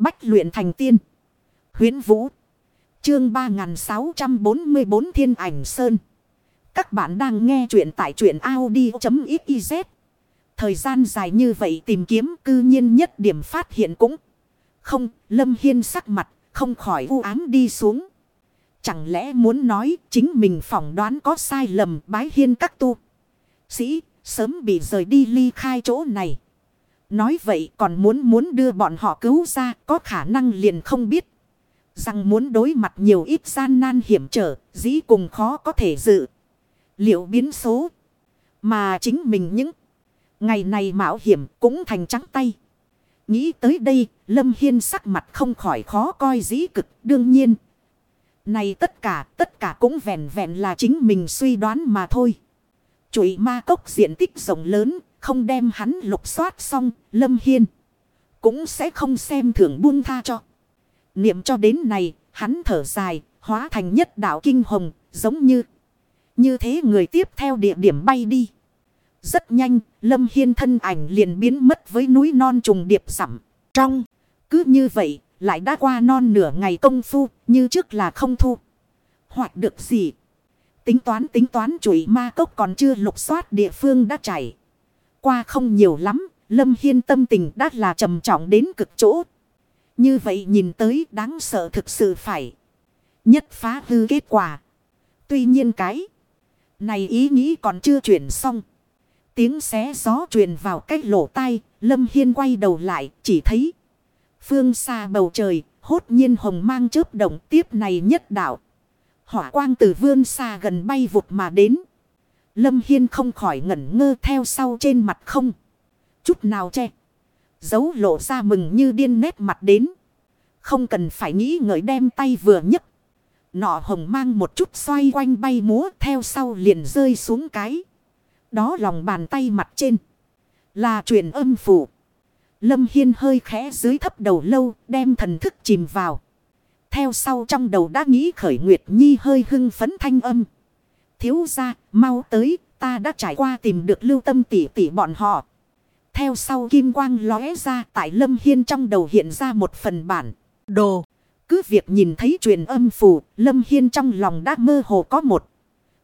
Bách luyện thành tiên. huyễn Vũ. Chương 3644 Thiên Ảnh Sơn. Các bạn đang nghe truyện tại truyện Audi.xyz. Thời gian dài như vậy tìm kiếm cư nhiên nhất điểm phát hiện cũng không. Lâm Hiên sắc mặt không khỏi u ám đi xuống. Chẳng lẽ muốn nói chính mình phỏng đoán có sai lầm bái hiên các tu. Sĩ, sớm bị rời đi ly khai chỗ này. Nói vậy còn muốn muốn đưa bọn họ cứu ra có khả năng liền không biết. Rằng muốn đối mặt nhiều ít gian nan hiểm trở, dĩ cùng khó có thể dự. Liệu biến số. Mà chính mình những ngày này mạo hiểm cũng thành trắng tay. Nghĩ tới đây, Lâm Hiên sắc mặt không khỏi khó coi dĩ cực đương nhiên. Này tất cả, tất cả cũng vẹn vẹn là chính mình suy đoán mà thôi. Chuỗi ma cốc diện tích rộng lớn, không đem hắn lục soát xong, Lâm Hiên. Cũng sẽ không xem thưởng buông tha cho. Niệm cho đến này, hắn thở dài, hóa thành nhất đạo kinh hồng, giống như. Như thế người tiếp theo địa điểm bay đi. Rất nhanh, Lâm Hiên thân ảnh liền biến mất với núi non trùng điệp sẩm Trong, cứ như vậy, lại đã qua non nửa ngày công phu, như trước là không thu. Hoặc được gì. Tính toán tính toán chuỗi ma cốc còn chưa lục soát địa phương đã chảy. Qua không nhiều lắm, Lâm Hiên tâm tình đã là trầm trọng đến cực chỗ. Như vậy nhìn tới đáng sợ thực sự phải. Nhất phá hư kết quả. Tuy nhiên cái này ý nghĩ còn chưa chuyển xong. Tiếng xé gió truyền vào cách lỗ tai, Lâm Hiên quay đầu lại, chỉ thấy. Phương xa bầu trời, hốt nhiên hồng mang chớp động tiếp này nhất đạo. Hỏa quang từ vương xa gần bay vụt mà đến. Lâm Hiên không khỏi ngẩn ngơ theo sau trên mặt không. Chút nào che. Dấu lộ ra mừng như điên nét mặt đến. Không cần phải nghĩ ngợi đem tay vừa nhấc. Nọ hồng mang một chút xoay quanh bay múa theo sau liền rơi xuống cái. Đó lòng bàn tay mặt trên. Là truyền âm phủ. Lâm Hiên hơi khẽ dưới thấp đầu lâu đem thần thức chìm vào. Theo sau trong đầu đã nghĩ khởi Nguyệt Nhi hơi hưng phấn thanh âm. Thiếu ra, mau tới, ta đã trải qua tìm được lưu tâm tỷ tỷ bọn họ. Theo sau kim quang lóe ra tại Lâm Hiên trong đầu hiện ra một phần bản, đồ. Cứ việc nhìn thấy truyền âm phù, Lâm Hiên trong lòng đã mơ hồ có một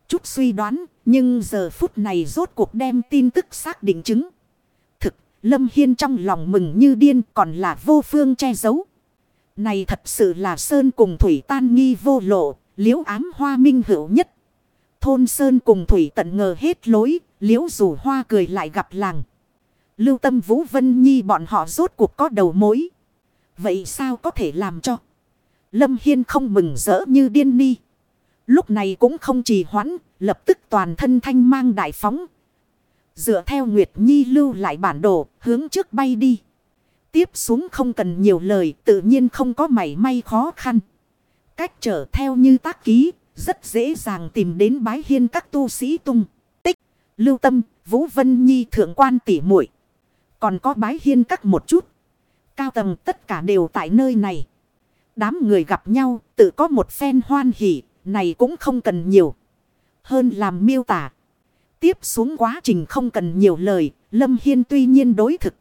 chút suy đoán, nhưng giờ phút này rốt cuộc đem tin tức xác định chứng. Thực, Lâm Hiên trong lòng mừng như điên còn là vô phương che giấu. Này thật sự là Sơn cùng Thủy tan nghi vô lộ, liễu ám hoa minh hữu nhất. Thôn Sơn cùng Thủy tận ngờ hết lối, liễu rủ hoa cười lại gặp làng. Lưu tâm Vũ Vân Nhi bọn họ rốt cuộc có đầu mối. Vậy sao có thể làm cho? Lâm Hiên không mừng rỡ như điên ni. Lúc này cũng không trì hoãn, lập tức toàn thân thanh mang đại phóng. Dựa theo Nguyệt Nhi lưu lại bản đồ, hướng trước bay đi. Tiếp xuống không cần nhiều lời, tự nhiên không có mảy may khó khăn. Cách trở theo như tác ký, rất dễ dàng tìm đến bái hiên các tu sĩ tung. Tích, lưu tâm, Vũ Vân Nhi thượng quan tỉ muội Còn có bái hiên các một chút. Cao tầng tất cả đều tại nơi này. Đám người gặp nhau, tự có một phen hoan hỉ, này cũng không cần nhiều. Hơn làm miêu tả. Tiếp xuống quá trình không cần nhiều lời, Lâm Hiên tuy nhiên đối thực.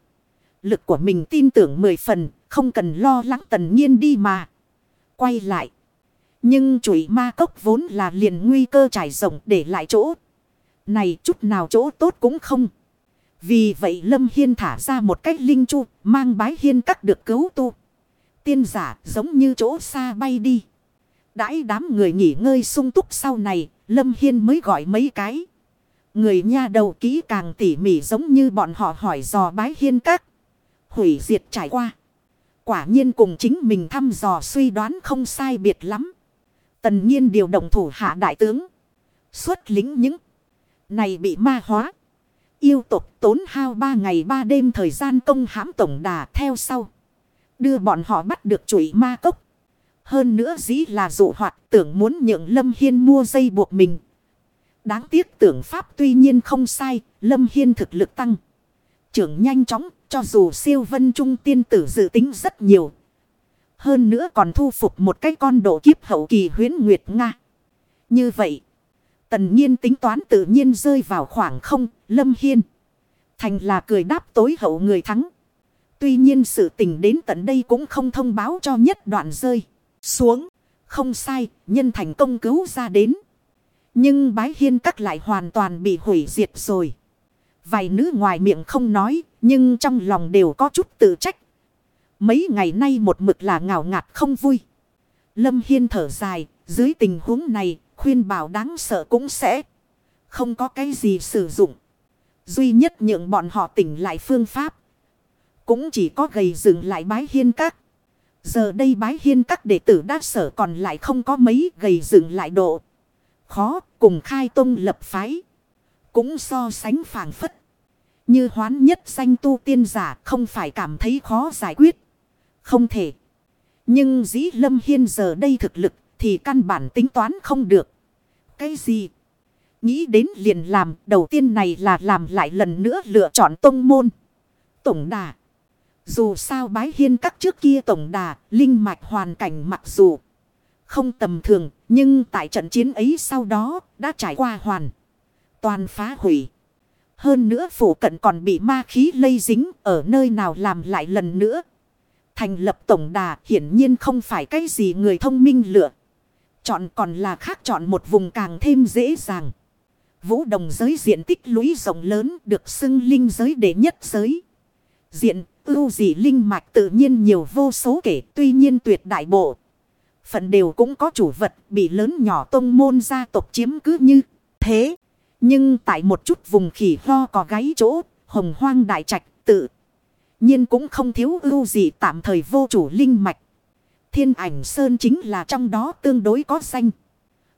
Lực của mình tin tưởng mười phần, không cần lo lắng tần nhiên đi mà. Quay lại. Nhưng chuỗi ma cốc vốn là liền nguy cơ trải rộng để lại chỗ. Này chút nào chỗ tốt cũng không. Vì vậy Lâm Hiên thả ra một cách linh chu, mang bái hiên cắt được cứu tu. Tiên giả giống như chỗ xa bay đi. Đãi đám người nghỉ ngơi sung túc sau này, Lâm Hiên mới gọi mấy cái. Người nha đầu kỹ càng tỉ mỉ giống như bọn họ hỏi dò bái hiên các. Hủy diệt trải qua. Quả nhiên cùng chính mình thăm dò suy đoán không sai biệt lắm. Tần nhiên điều động thủ hạ đại tướng. Xuất lính những này bị ma hóa. Yêu tục tốn hao ba ngày ba đêm thời gian công hãm tổng đà theo sau. Đưa bọn họ bắt được chuỗi ma cốc. Hơn nữa dĩ là dụ hoạt tưởng muốn nhượng Lâm Hiên mua dây buộc mình. Đáng tiếc tưởng pháp tuy nhiên không sai, Lâm Hiên thực lực tăng. Trưởng nhanh chóng, cho dù siêu vân trung tiên tử dự tính rất nhiều. Hơn nữa còn thu phục một cái con độ kiếp hậu kỳ huyến Nguyệt Nga. Như vậy, tần nhiên tính toán tự nhiên rơi vào khoảng không, Lâm Hiên. Thành là cười đáp tối hậu người thắng. Tuy nhiên sự tình đến tận đây cũng không thông báo cho nhất đoạn rơi. Xuống. Không sai, nhân thành công cứu ra đến. Nhưng bái hiên các lại hoàn toàn bị hủy diệt rồi. Vài nữ ngoài miệng không nói, nhưng trong lòng đều có chút tự trách. Mấy ngày nay một mực là ngào ngạt không vui. Lâm Hiên thở dài, dưới tình huống này, khuyên bảo đáng sợ cũng sẽ không có cái gì sử dụng. Duy nhất nhượng bọn họ tỉnh lại phương pháp. Cũng chỉ có gầy dựng lại bái hiên các. Giờ đây bái hiên các đệ tử đa sở còn lại không có mấy gầy dựng lại độ. Khó cùng khai tông lập phái. Cũng so sánh phản phất. Như hoán nhất danh tu tiên giả không phải cảm thấy khó giải quyết. Không thể. Nhưng dĩ lâm hiên giờ đây thực lực thì căn bản tính toán không được. Cái gì? Nghĩ đến liền làm đầu tiên này là làm lại lần nữa lựa chọn tông môn. Tổng đà. Dù sao bái hiên các trước kia tổng đà, linh mạch hoàn cảnh mặc dù không tầm thường, nhưng tại trận chiến ấy sau đó đã trải qua hoàn. Toàn phá hủy. Hơn nữa phủ cận còn bị ma khí lây dính ở nơi nào làm lại lần nữa. Thành lập tổng đà hiển nhiên không phải cái gì người thông minh lựa. Chọn còn là khác chọn một vùng càng thêm dễ dàng. Vũ đồng giới diện tích lũy rộng lớn được xưng linh giới đệ nhất giới. Diện ưu dị linh mạch tự nhiên nhiều vô số kể tuy nhiên tuyệt đại bộ. Phận đều cũng có chủ vật bị lớn nhỏ tông môn gia tộc chiếm cứ như thế. Nhưng tại một chút vùng khỉ ho có gáy chỗ, hồng hoang đại trạch tự nhiên cũng không thiếu ưu dị tạm thời vô chủ linh mạch. Thiên ảnh sơn chính là trong đó tương đối có danh.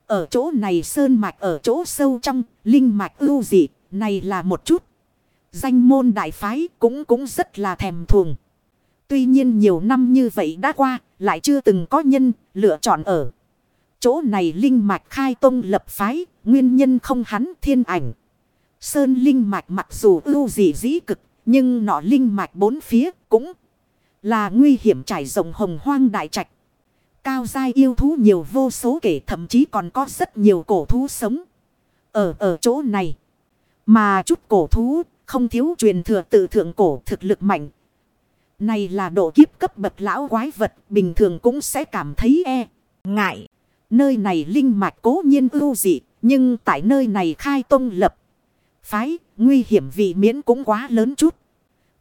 Ở chỗ này sơn mạch ở chỗ sâu trong, linh mạch ưu dị, này là một chút. Danh môn đại phái cũng cũng rất là thèm thuồng. Tuy nhiên nhiều năm như vậy đã qua, lại chưa từng có nhân lựa chọn ở. Chỗ này linh mạch khai tông lập phái, nguyên nhân không hắn thiên ảnh. Sơn linh mạch mặc dù ưu dị dĩ cực, nhưng nọ linh mạch bốn phía cũng là nguy hiểm trải rộng hồng hoang đại trạch. Cao giai yêu thú nhiều vô số kể thậm chí còn có rất nhiều cổ thú sống. Ở ở chỗ này. Mà chút cổ thú không thiếu truyền thừa tự thượng cổ thực lực mạnh. Này là độ kiếp cấp bậc lão quái vật bình thường cũng sẽ cảm thấy e, ngại. Nơi này linh mạch cố nhiên ưu dị, nhưng tại nơi này khai tông lập. Phái, nguy hiểm vì miễn cũng quá lớn chút.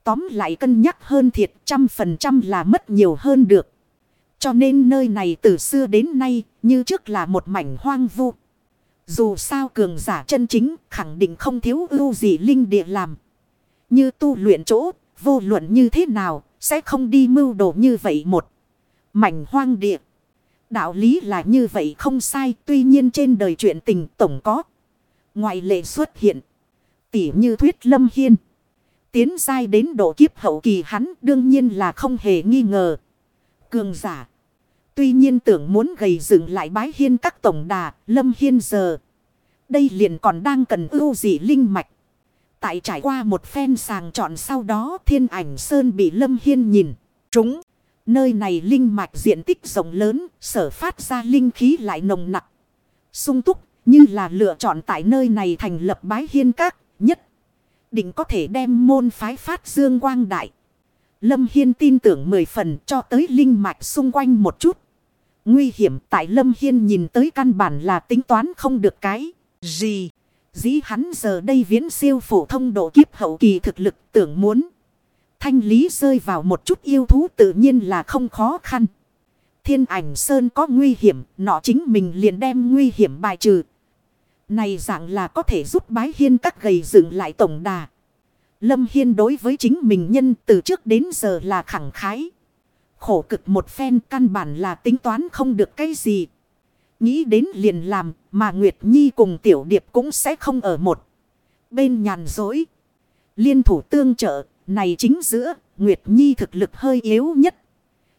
Tóm lại cân nhắc hơn thiệt trăm phần trăm là mất nhiều hơn được. Cho nên nơi này từ xưa đến nay như trước là một mảnh hoang vu. Dù sao cường giả chân chính khẳng định không thiếu ưu gì linh địa làm. Như tu luyện chỗ, vô luận như thế nào, sẽ không đi mưu đồ như vậy một. Mảnh hoang địa. Đạo lý là như vậy không sai, tuy nhiên trên đời chuyện tình tổng có. Ngoại lệ xuất hiện. Tỉ như thuyết lâm hiên. Tiến dai đến độ kiếp hậu kỳ hắn đương nhiên là không hề nghi ngờ. Cường giả. Tuy nhiên tưởng muốn gầy dựng lại bái hiên các tổng đà, lâm hiên giờ. Đây liền còn đang cần ưu dị linh mạch. Tại trải qua một phen sàng chọn sau đó thiên ảnh sơn bị lâm hiên nhìn. Trúng. Nơi này linh mạch diện tích rộng lớn, sở phát ra linh khí lại nồng nặng. sung túc, như là lựa chọn tại nơi này thành lập bái hiên các, nhất. Định có thể đem môn phái phát dương quang đại. Lâm Hiên tin tưởng mười phần cho tới linh mạch xung quanh một chút. Nguy hiểm tại Lâm Hiên nhìn tới căn bản là tính toán không được cái gì. Dĩ hắn giờ đây viễn siêu phổ thông độ kiếp hậu kỳ thực lực tưởng muốn. Thanh lý rơi vào một chút yêu thú tự nhiên là không khó khăn. Thiên ảnh sơn có nguy hiểm, nọ chính mình liền đem nguy hiểm bài trừ. Này dạng là có thể giúp bái hiên các gầy dựng lại tổng đà. Lâm Hiên đối với chính mình nhân từ trước đến giờ là khẳng khái. Khổ cực một phen căn bản là tính toán không được cái gì. Nghĩ đến liền làm mà Nguyệt Nhi cùng Tiểu Điệp cũng sẽ không ở một bên nhàn dối. Liên thủ tương trợ, này chính giữa, Nguyệt Nhi thực lực hơi yếu nhất.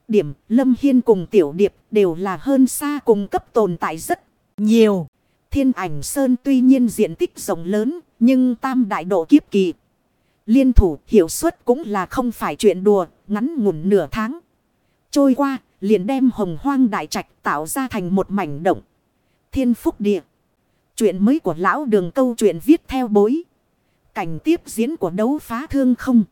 Điểm Lâm Hiên cùng Tiểu Điệp đều là hơn xa cùng cấp tồn tại rất nhiều. Thiên ảnh Sơn tuy nhiên diện tích rộng lớn nhưng tam đại độ kiếp kỳ. Liên thủ hiệu suất cũng là không phải chuyện đùa ngắn ngủn nửa tháng. Trôi qua, liền đem hồng hoang đại trạch tạo ra thành một mảnh động. Thiên phúc địa. Chuyện mới của lão đường câu chuyện viết theo bối. Cảnh tiếp diễn của đấu phá thương không.